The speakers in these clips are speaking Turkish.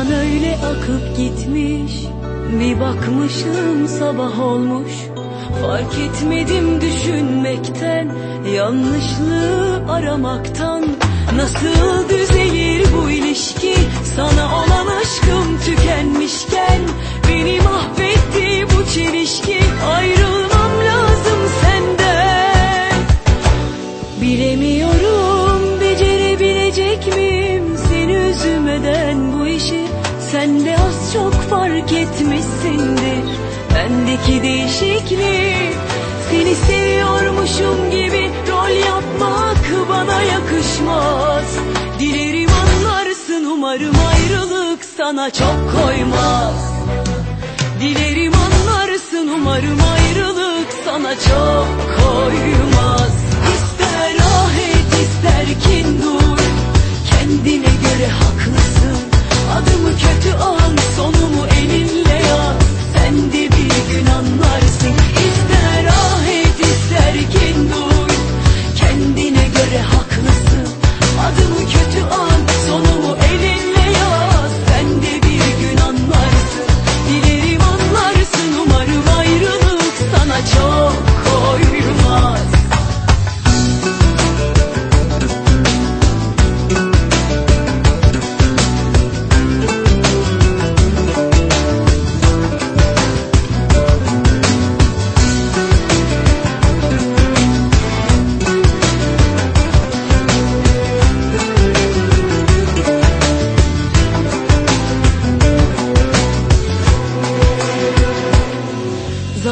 akıp gitmiş Bir bakmışım sabah olmuş. Fark etmedim düşünmekten Yanlışlığı aramaktan. Nasıl düzelir bu ilişki? Sana olan aşkım tükenmişken Beni mahvetti bu çelişki. Ayrılmam lazım senden. Bilemiyorum Sen de az çok fark etmişsindir. Bendeki değişikliği Seni seviyormuşum gibi Rol yapmak bana yakışmaz. Dilerim anlarsın umarım ayrılık sana çok koymaz. Dilerim anlarsın umarım ayrılık sana çok koymaz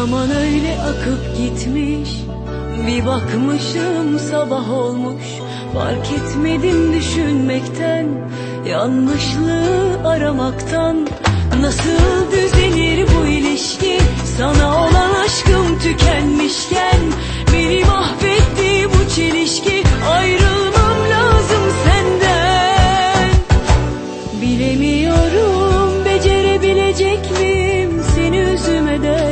Zaman öyle akıp gitmiş. Bir bakmışım sabah olmuş. Fark etmedim düşünmekten. Yanlışlığı aramaktan. Nasıl düzelir bu ilişki? Sana olan aşkım tükenmişken. Beni mahvetti bu çelişki. Ayrılmam lazım senden. Bilemiyorum becerebilecek miyim? Seni üzmeden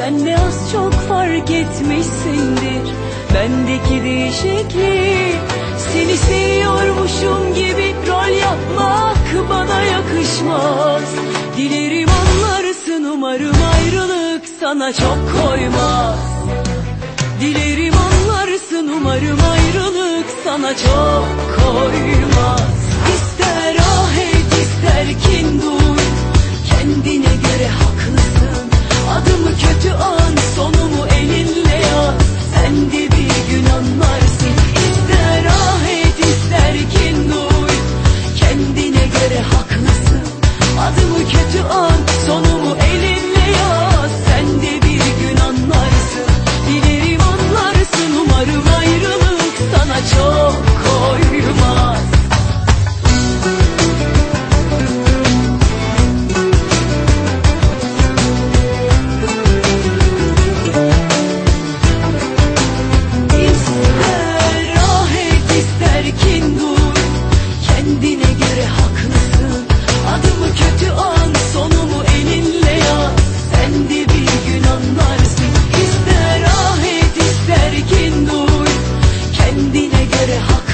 Sen de az çok fark etmişsindir. Bendeki değişikliği Seni seviyormuşum gibi Rol yapmak bana yakışmaz. Dilerim anlarsın umarım ayrılık sana çok koymaz. Dilerim anlarsın umarım ayrılık sana çok koymaz. İster ah et ister kin duy. Kendine 就可以吗？hakkı